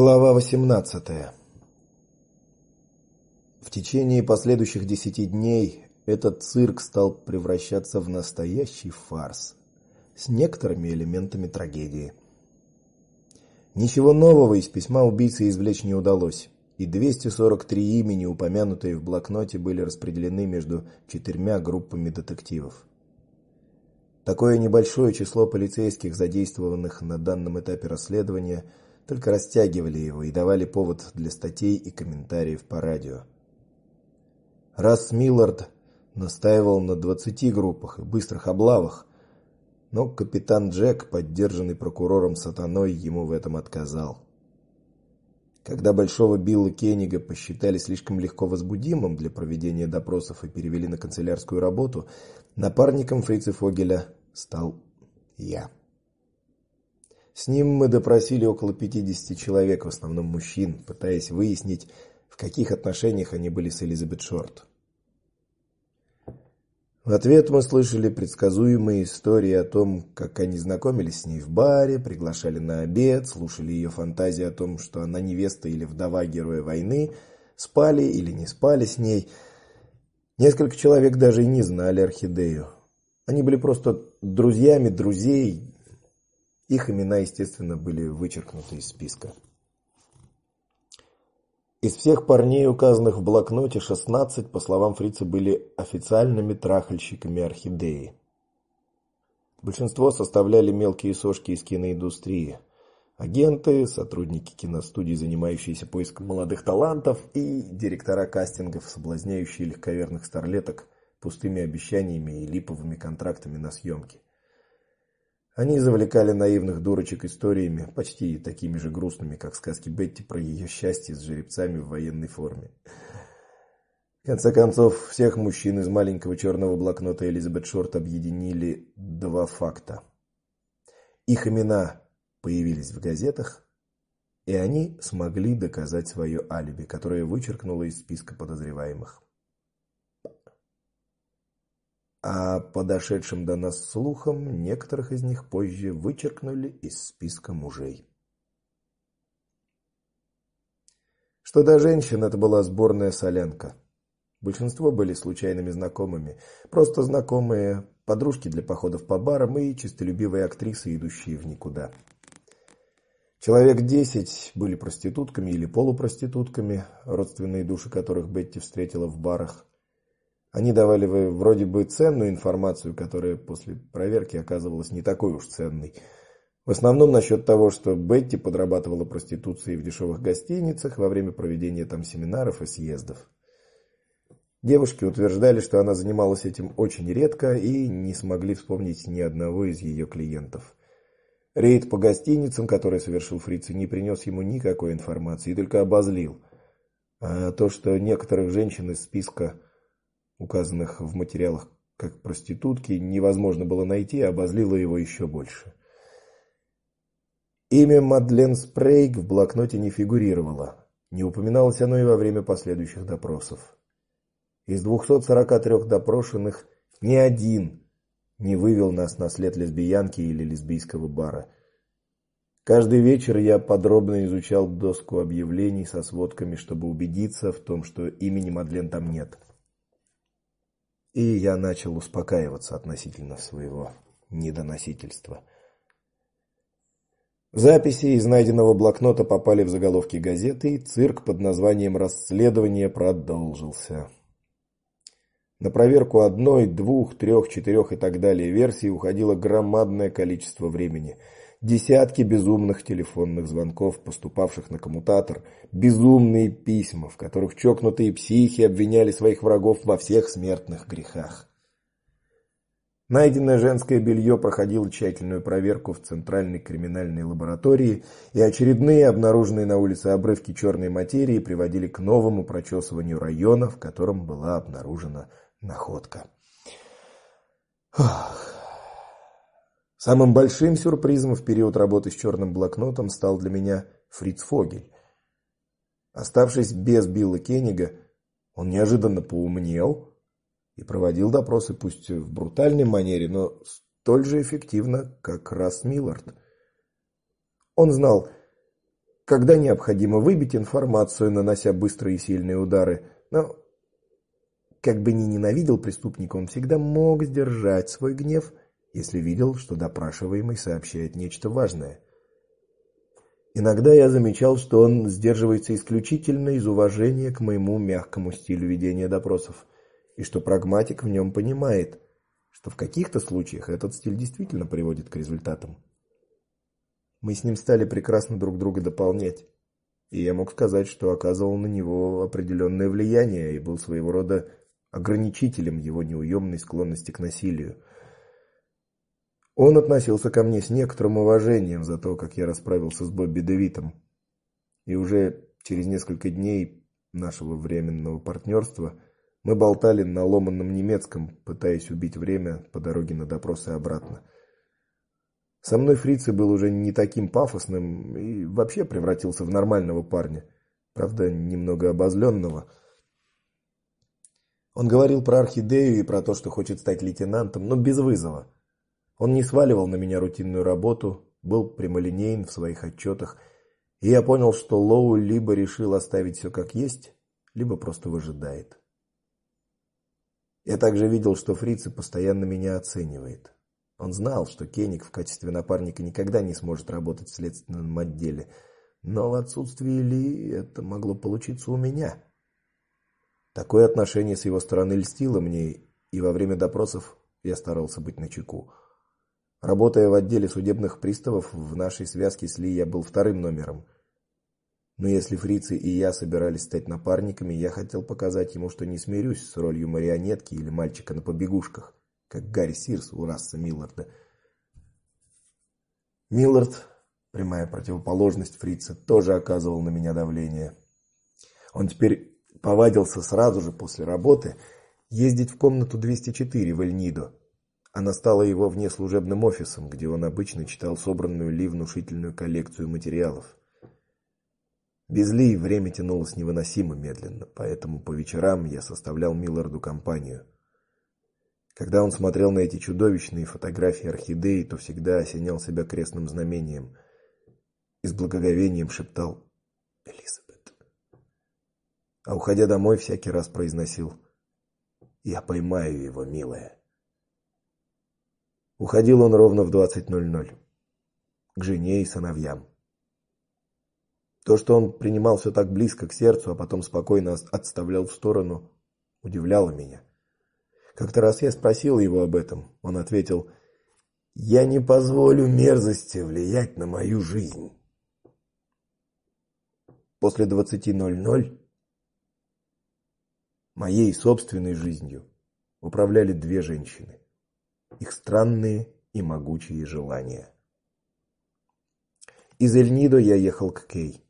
Глава 18. В течение последующих десяти дней этот цирк стал превращаться в настоящий фарс с некоторыми элементами трагедии. Ничего нового из письма убийцы извлечь не удалось, и 243 имени, упомянутые в блокноте, были распределены между четырьмя группами детективов. Такое небольшое число полицейских, задействованных на данном этапе расследования, только растягивали его и давали повод для статей и комментариев по радио. Раз Миллард настаивал на 20 группах и быстрых облавах, но капитан Джек, поддержанный прокурором Сатаной, ему в этом отказал. Когда большого Билла Кеннига посчитали слишком легко возбудимым для проведения допросов и перевели на канцелярскую работу, напарником Фрица Фогеля стал я. С ним мы допросили около 50 человек, в основном мужчин, пытаясь выяснить, в каких отношениях они были с Элизабет Шорт. В ответ мы слышали предсказуемые истории о том, как они знакомились с ней в баре, приглашали на обед, слушали ее фантазии о том, что она невеста или вдова героя войны, спали или не спали с ней. Несколько человек даже и не знали орхидею. Они были просто друзьями друзей, их имена, естественно, были вычеркнуты из списка. Из всех парней, указанных в блокноте, 16, по словам Фрица, были официальными трахальщиками орхидеи. Большинство составляли мелкие сошки из киноиндустрии. Агенты, сотрудники киностудий, занимающиеся поиском молодых талантов, и директора кастингов, соблазняющие легковерных старлеток пустыми обещаниями и липовыми контрактами на съемки. Они завлекали наивных дурочек историями, почти такими же грустными, как сказки Бетти про ее счастье с жеребцами в военной форме. В конце концов, всех мужчин из маленького черного блокнота Элизабет Шорт объединили два факта. Их имена появились в газетах, и они смогли доказать свое алиби, которое вычеркнуло из списка подозреваемых а подошедшим до нас слухам некоторых из них позже вычеркнули из списка мужей. Что до женщин, это была сборная солянка. Большинство были случайными знакомыми, просто знакомые, подружки для походов по барам и чистолюбивые актрисы, идущие в никуда. Человек десять были проститутками или полупроститутками, родственные души которых Бетти встретила в барах. Они давали вроде бы ценную информацию, которая после проверки оказывалась не такой уж ценной. В основном насчет того, что Бетти подрабатывала проституцией в дешевых гостиницах во время проведения там семинаров и съездов. Девушки утверждали, что она занималась этим очень редко и не смогли вспомнить ни одного из ее клиентов. Рейд по гостиницам, который совершил Фриц, не принес ему никакой информации, только обозлил. А то, что некоторых женщин из списка указанных в материалах как проститутки, невозможно было найти, обозлило его еще больше. Имя Мадлен Спрейг в блокноте не фигурировало. Не упоминалось оно и во время последующих допросов. Из 243 допрошенных ни один не вывел нас на след лесбиянки или лесбийского бара. Каждый вечер я подробно изучал доску объявлений со сводками, чтобы убедиться в том, что имени Мадлен там нет и я начал успокаиваться относительно своего недоносительства. Записи из найденного блокнота попали в заголовки газеты, и цирк под названием Расследование продолжился. На проверку одной, двух, трех, четырех и так далее версий уходило громадное количество времени – десятки безумных телефонных звонков, поступавших на коммутатор, безумные письма, в которых чокнутые психи обвиняли своих врагов во всех смертных грехах. Найденное женское белье проходило тщательную проверку в Центральной криминальной лаборатории, и очередные обнаруженные на улице обрывки черной материи приводили к новому прочесыванию района, в котором была обнаружена находка. Ох. Самым большим сюрпризом в период работы с черным блокнотом стал для меня Фриц Фогель. Оставшись без Билла Кеннига, он неожиданно поумнел и проводил допросы пусть в брутальной манере, но столь же эффективно, как Расс Миллард. Он знал когда необходимо выбить информацию, нанося быстрые и сильные удары. Но как бы ни ненавидел преступника, он всегда мог сдержать свой гнев, если видел, что допрашиваемый сообщает нечто важное. Иногда я замечал, что он сдерживается исключительно из уважения к моему мягкому стилю ведения допросов, и что прагматик в нем понимает, что в каких-то случаях этот стиль действительно приводит к результатам. Мы с ним стали прекрасно друг друга дополнять. И я мог сказать, что оказывал на него определенное влияние и был своего рода ограничителем его неуемной склонности к насилию. Он относился ко мне с некоторым уважением за то, как я расправился с Бобби Дэвитом. И уже через несколько дней нашего временного партнерства мы болтали на ломаном немецком, пытаясь убить время по дороге на допрос и обратно. Со мной Фриц был уже не таким пафосным и вообще превратился в нормального парня, правда, немного обозленного. Он говорил про орхидею и про то, что хочет стать лейтенантом, но без вызова. Он не сваливал на меня рутинную работу, был прямолинеен в своих отчетах, и я понял, что Лоу либо решил оставить все как есть, либо просто выжидает. Я также видел, что Фриц постоянно меня оценивает. Он знал, что Кеник в качестве напарника никогда не сможет работать в следственном отделе, но в отсутствии Ли это могло получиться у меня. Такое отношение с его стороны льстило мне, и во время допросов я старался быть начеку. Работая в отделе судебных приставов, в нашей связке с Ли я был вторым номером. Но если Фрицы и я собирались стать напарниками, я хотел показать ему, что не смирюсь с ролью марионетки или мальчика на побегушках как Гарри Сирс у Расса Милларда. Миллард, прямая противоположность Фрица, тоже оказывал на меня давление. Он теперь повадился сразу же после работы ездить в комнату 204 в Эльнидо. Она стала его внеслужебным офисом, где он обычно читал собранную Ли внушительную коллекцию материалов. Без Ли время тянулось невыносимо медленно, поэтому по вечерам я составлял Милларду компанию. Когда он смотрел на эти чудовищные фотографии орхидей, то всегда осенял себя крестным знамением и с благоговением шептал: "Элизабет". А уходя домой, всякий раз произносил: "Я поймаю его, милая". Уходил он ровно в 20:00 к жене и сыновьям. То, что он принимал все так близко к сердцу, а потом спокойно отставлял в сторону, удивляло меня. Как-то раз я спросил его об этом. Он ответил: "Я не позволю мерзости влиять на мою жизнь". После 20:00 моей собственной жизнью управляли две женщины. Их странные и могучие желания. Из Эльнидо я ехал к Кей.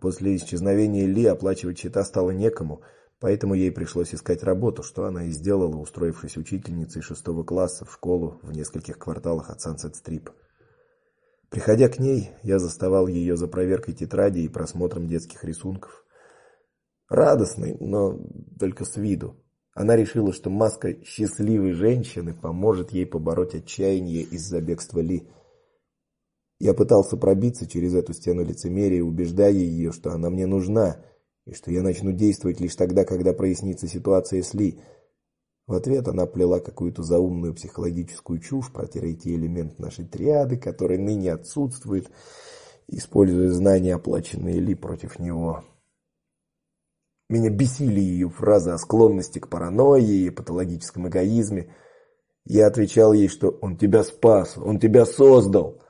После исчезновения Ли оплачивать счета стало некому, Поэтому ей пришлось искать работу, что она и сделала, устроившись учительницей шестого класса в школу в нескольких кварталах от Сансет-Стрип. Приходя к ней, я заставал ее за проверкой тетради и просмотром детских рисунков. Радостный, но только с виду. Она решила, что маска счастливой женщины поможет ей побороть отчаяние из-за бегства Ли. Я пытался пробиться через эту стену лицемерия, убеждая ее, что она мне нужна и что я начну действовать лишь тогда, когда прояснится ситуация с Ли. В ответ она плела какую-то заумную психологическую чушь про третий элемент нашей триады, который ныне отсутствует, используя знания, оплаченные Ли против него. Меня бесили ее фразы о склонности к паранойи и патологическом эгоизме. Я отвечал ей, что он тебя спас, он тебя создал.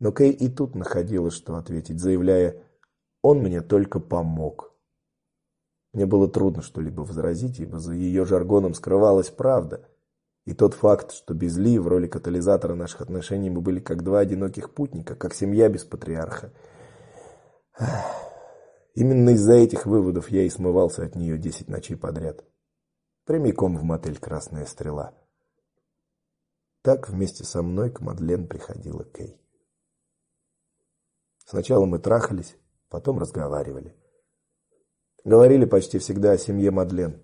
Но Кей и тут находила, что ответить, заявляя: "Он мне только помог". Мне было трудно что-либо возразить, ибо за ее жаргоном скрывалась правда. И тот факт, что без Ли в роли катализатора наших отношений мы были как два одиноких путника, как семья без патриарха. Именно из-за этих выводов я и смывался от нее десять ночей подряд. Прямиком в мотель Красная стрела. Так вместе со мной к Мадлен приходила Кей. Сначала мы трахались, потом разговаривали. Говорили почти всегда о семье Мадлен.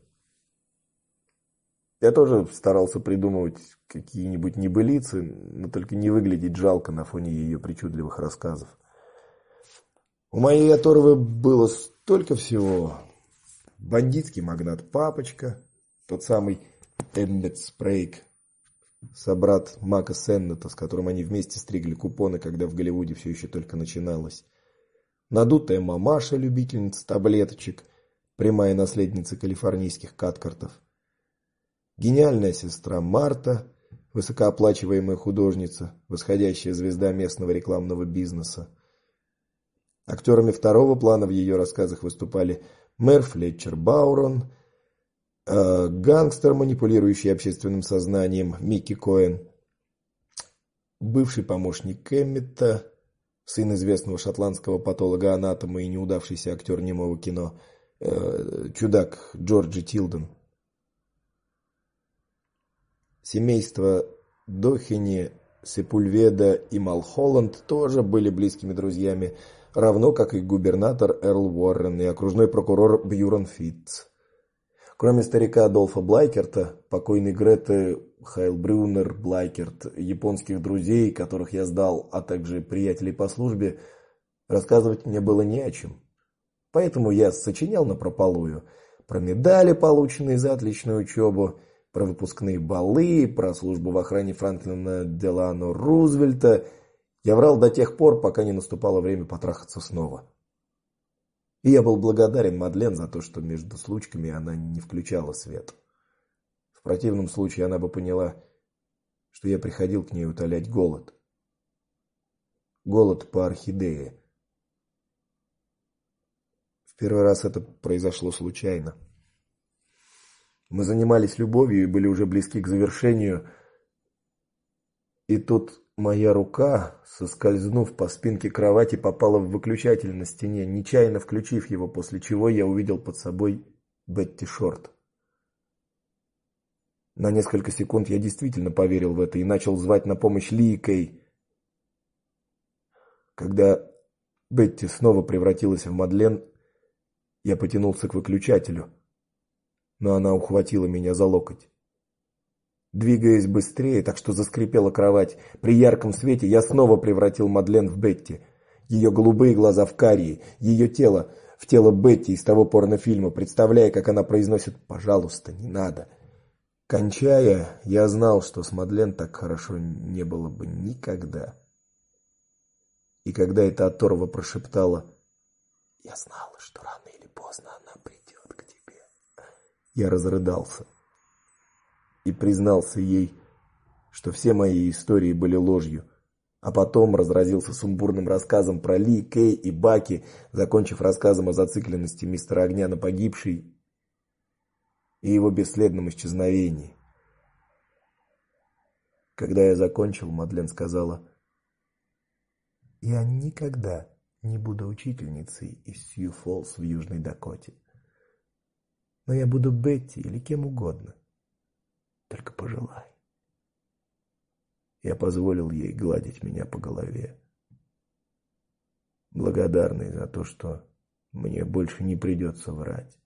Я тоже старался придумывать какие-нибудь небылицы, но только не выглядеть жалко на фоне ее причудливых рассказов. У моей оторвы было столько всего. Бандитский магнат Папочка, тот самый Эммет Спрейк, собрат Мака Сеннета, с которым они вместе стригли купоны, когда в Голливуде все еще только начиналось. Надутая мамаша, любительница таблеточек, прямая наследница калифорнийских каткартов. Гениальная сестра Марта, высокооплачиваемая художница, восходящая звезда местного рекламного бизнеса. Актерами второго плана в ее рассказах выступали мэр Флетчер Баурон, э, гангстер, манипулирующий общественным сознанием Микки Коэн, бывший помощник Эммета, сын известного шотландского патолога-анатома и неудавшийся актер немого кино, э, чудак Джорджи Тилден. Семейство Дохини, Сепульведа и Малхолланд тоже были близкими друзьями равно как и губернатор Эрл Уоррен и окружной прокурор Бьюрон Фитц. Кроме старика Адольфа Блайкерта, покойной Греты Хайлбрюнер Блайкерт, японских друзей, которых я сдал, а также приятелей по службе, рассказывать мне было не о чем. Поэтому я сочинял напропалую про медали, полученные за отличную учебу, про выпускные балы, про службу в охране Франклина Делано Рузвельта я врал до тех пор, пока не наступало время потрахаться снова. И я был благодарен Мадлен за то, что между случками она не включала свет. В противном случае она бы поняла, что я приходил к ней утолять голод. Голод по орхидее. В первый раз это произошло случайно. Мы занимались любовью и были уже близки к завершению. И тут Моя рука, соскользнув по спинке кровати, попала в выключатель на стене, нечаянно включив его, после чего я увидел под собой Бетти Шорт. На несколько секунд я действительно поверил в это и начал звать на помощь Ли и Кей. Когда Бетти снова превратилась в Мадлен, я потянулся к выключателю, но она ухватила меня за локоть. Двигаясь быстрее, так что заскрипела кровать, при ярком свете я снова превратил Мадлен в Бетти. Ее голубые глаза в карие, ее тело в тело Бетти из того порнофильма, представляя, как она произносит: "Пожалуйста, не надо". Кончая, я знал, что с Мадлен так хорошо не было бы никогда. И когда эта оторва прошептала: "Я знала, что рано или поздно она придет к тебе", я разрыдался и признался ей, что все мои истории были ложью. А потом разразился сумбурным рассказом про Ли, Кей и Баки, закончив рассказом о зацикленности мистера Огня на погибшей и его бесследном исчезновении. Когда я закончил, Мадлен сказала: "Я никогда не буду учительницей из Сью-Фоллс в Южной Дакоте. Но я буду Бетти или кем угодно. Только пожелай. Я позволил ей гладить меня по голове. Благодарный за то, что мне больше не придется врать.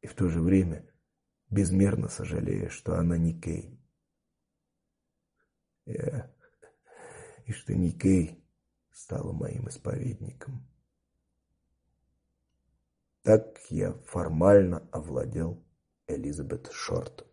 И в то же время безмерно сожалея, что она не Кей. Я... И что не Кей стала моим исповедником. Так я формально овладел Элизабет Шорт.